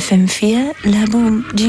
FM4 La Bombe du